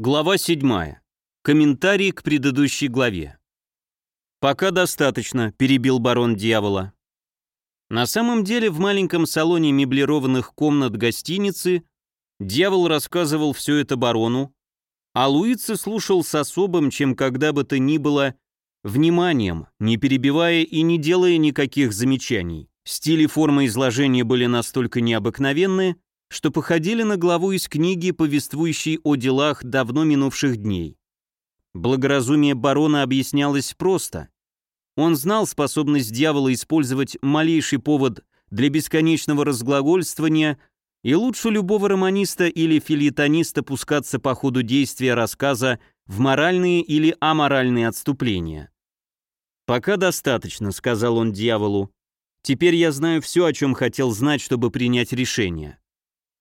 Глава 7. Комментарий к предыдущей главе. «Пока достаточно», — перебил барон дьявола. На самом деле в маленьком салоне меблированных комнат гостиницы дьявол рассказывал все это барону, а Луица слушал с особым, чем когда бы то ни было, вниманием, не перебивая и не делая никаких замечаний. Стиль и форма изложения были настолько необыкновенны, что походили на главу из книги, повествующей о делах давно минувших дней. Благоразумие барона объяснялось просто. Он знал способность дьявола использовать малейший повод для бесконечного разглагольствования и лучше любого романиста или филитониста пускаться по ходу действия рассказа в моральные или аморальные отступления. «Пока достаточно», — сказал он дьяволу. «Теперь я знаю все, о чем хотел знать, чтобы принять решение.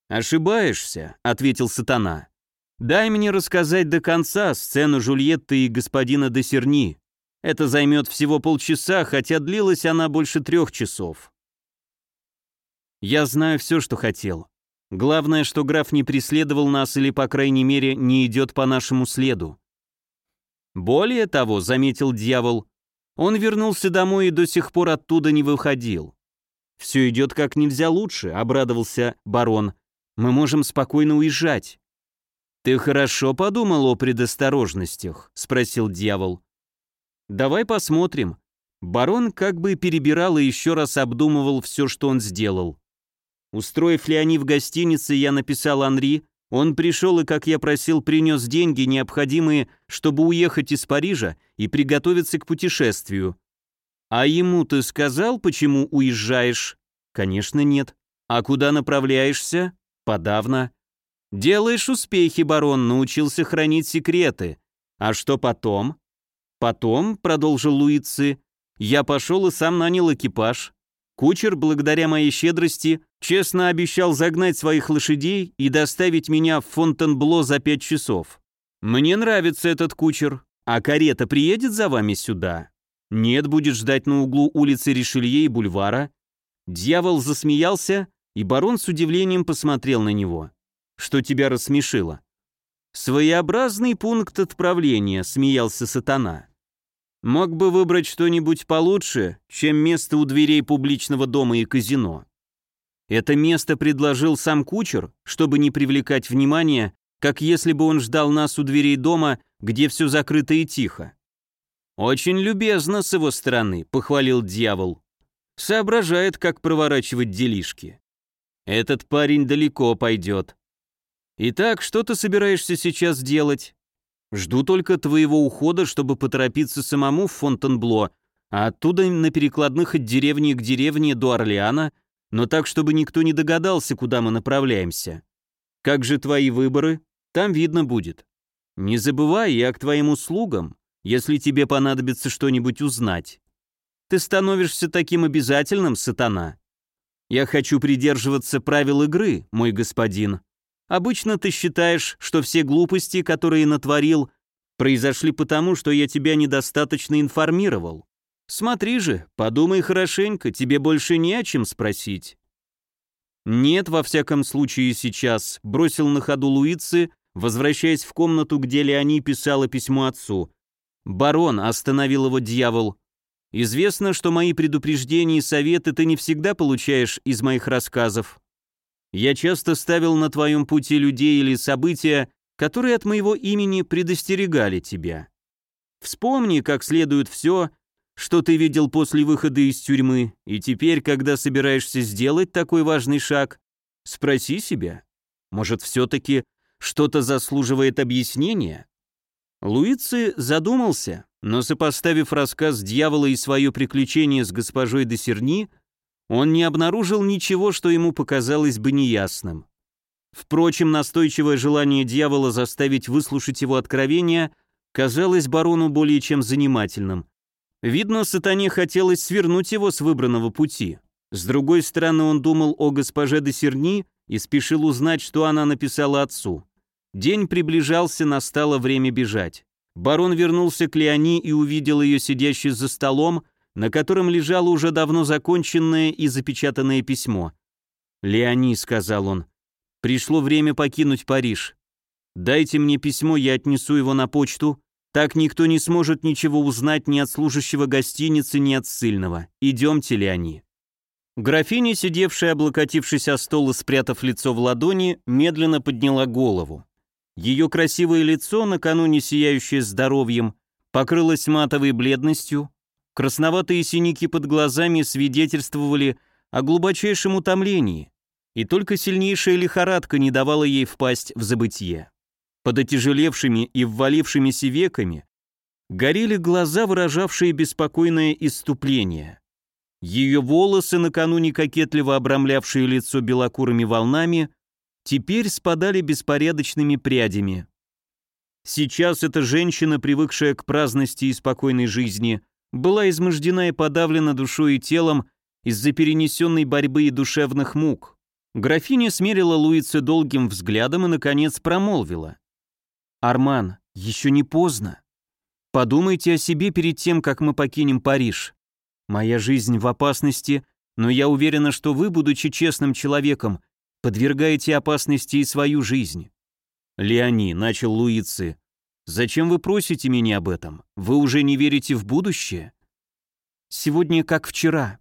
«Ошибаешься», — ответил сатана. «Дай мне рассказать до конца сцену Жульетты и господина де Серни. Это займет всего полчаса, хотя длилась она больше трех часов». «Я знаю все, что хотел. Главное, что граф не преследовал нас или, по крайней мере, не идет по нашему следу». «Более того», — заметил дьявол, — «он вернулся домой и до сих пор оттуда не выходил». «Все идет как нельзя лучше», — обрадовался барон. Мы можем спокойно уезжать». «Ты хорошо подумал о предосторожностях?» — спросил дьявол. «Давай посмотрим». Барон как бы перебирал и еще раз обдумывал все, что он сделал. Устроив Леони в гостинице, я написал Анри, он пришел и, как я просил, принес деньги, необходимые, чтобы уехать из Парижа и приготовиться к путешествию. «А ему ты сказал, почему уезжаешь?» «Конечно, нет». «А куда направляешься?» Подавно. Делаешь успехи, барон, научился хранить секреты. А что потом? Потом, продолжил Луицы, я пошел и сам нанял экипаж. Кучер, благодаря моей щедрости, честно обещал загнать своих лошадей и доставить меня в Фонтенбло за пять часов. Мне нравится этот кучер. А карета приедет за вами сюда? Нет, будет ждать на углу улицы Ришелье и бульвара. Дьявол засмеялся и барон с удивлением посмотрел на него. «Что тебя рассмешило?» «Своеобразный пункт отправления», — смеялся сатана. «Мог бы выбрать что-нибудь получше, чем место у дверей публичного дома и казино. Это место предложил сам кучер, чтобы не привлекать внимания, как если бы он ждал нас у дверей дома, где все закрыто и тихо. «Очень любезно с его стороны», — похвалил дьявол. «Соображает, как проворачивать делишки». Этот парень далеко пойдет. Итак, что ты собираешься сейчас делать? Жду только твоего ухода, чтобы поторопиться самому в Фонтенбло, а оттуда на перекладных от деревни к деревне до Орлеана, но так, чтобы никто не догадался, куда мы направляемся. Как же твои выборы? Там видно будет. Не забывай, я к твоим услугам, если тебе понадобится что-нибудь узнать. Ты становишься таким обязательным, сатана. Я хочу придерживаться правил игры, мой господин. Обычно ты считаешь, что все глупости, которые натворил, произошли потому, что я тебя недостаточно информировал. Смотри же, подумай хорошенько, тебе больше не о чем спросить. Нет, во всяком случае сейчас, бросил на ходу Луицы, возвращаясь в комнату, где Леони писала письмо отцу. Барон, остановил его дьявол, Известно, что мои предупреждения и советы ты не всегда получаешь из моих рассказов. Я часто ставил на твоем пути людей или события, которые от моего имени предостерегали тебя. Вспомни как следует все, что ты видел после выхода из тюрьмы, и теперь, когда собираешься сделать такой важный шаг, спроси себя, может, все-таки что-то заслуживает объяснения? Луици задумался, но сопоставив рассказ дьявола и свое приключение с госпожой де Серни, он не обнаружил ничего, что ему показалось бы неясным. Впрочем, настойчивое желание дьявола заставить выслушать его откровения казалось барону более чем занимательным. Видно, сатане хотелось свернуть его с выбранного пути. С другой стороны, он думал о госпоже де Серни и спешил узнать, что она написала отцу. День приближался, настало время бежать. Барон вернулся к Леони и увидел ее сидящей за столом, на котором лежало уже давно законченное и запечатанное письмо. «Леони», — сказал он, — «пришло время покинуть Париж. Дайте мне письмо, я отнесу его на почту. Так никто не сможет ничего узнать ни от служащего гостиницы, ни от ссыльного. Идемте ли они?» Графиня, сидевшая, облокотившись о стол и спрятав лицо в ладони, медленно подняла голову. Ее красивое лицо, накануне сияющее здоровьем, покрылось матовой бледностью, красноватые синяки под глазами свидетельствовали о глубочайшем утомлении, и только сильнейшая лихорадка не давала ей впасть в забытье. Под отяжелевшими и ввалившимися веками горели глаза, выражавшие беспокойное иступление. Ее волосы, накануне кокетливо обрамлявшие лицо белокурыми волнами, теперь спадали беспорядочными прядями. Сейчас эта женщина, привыкшая к праздности и спокойной жизни, была измождена и подавлена душой и телом из-за перенесенной борьбы и душевных мук. Графиня смерила Луице долгим взглядом и, наконец, промолвила. «Арман, еще не поздно. Подумайте о себе перед тем, как мы покинем Париж. Моя жизнь в опасности, но я уверена, что вы, будучи честным человеком, подвергаете опасности и свою жизнь. Леони, начал Луицы, зачем вы просите меня об этом? Вы уже не верите в будущее? Сегодня как вчера.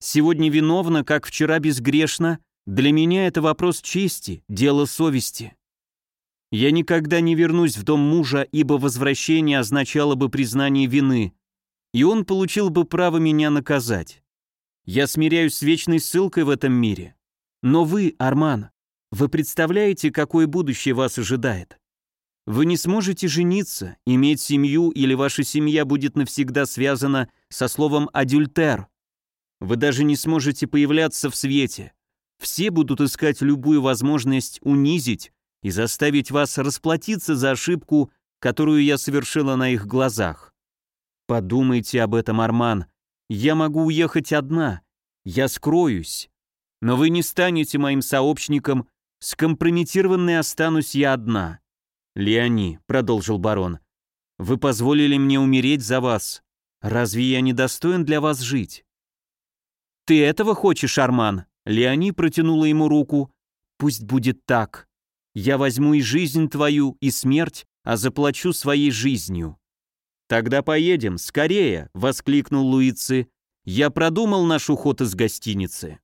Сегодня виновна, как вчера безгрешна. Для меня это вопрос чести, дело совести. Я никогда не вернусь в дом мужа, ибо возвращение означало бы признание вины, и он получил бы право меня наказать. Я смиряюсь с вечной ссылкой в этом мире. Но вы, Арман, вы представляете, какое будущее вас ожидает? Вы не сможете жениться, иметь семью или ваша семья будет навсегда связана со словом «адюльтер». Вы даже не сможете появляться в свете. Все будут искать любую возможность унизить и заставить вас расплатиться за ошибку, которую я совершила на их глазах. Подумайте об этом, Арман. Я могу уехать одна. Я скроюсь. Но вы не станете моим сообщником. Скомпрометированной останусь я одна. Леони, продолжил барон, вы позволили мне умереть за вас. Разве я не достоин для вас жить? Ты этого хочешь, Арман? Леони протянула ему руку. Пусть будет так. Я возьму и жизнь твою, и смерть, а заплачу своей жизнью. «Тогда поедем, скорее!» — воскликнул Луици. «Я продумал наш уход из гостиницы».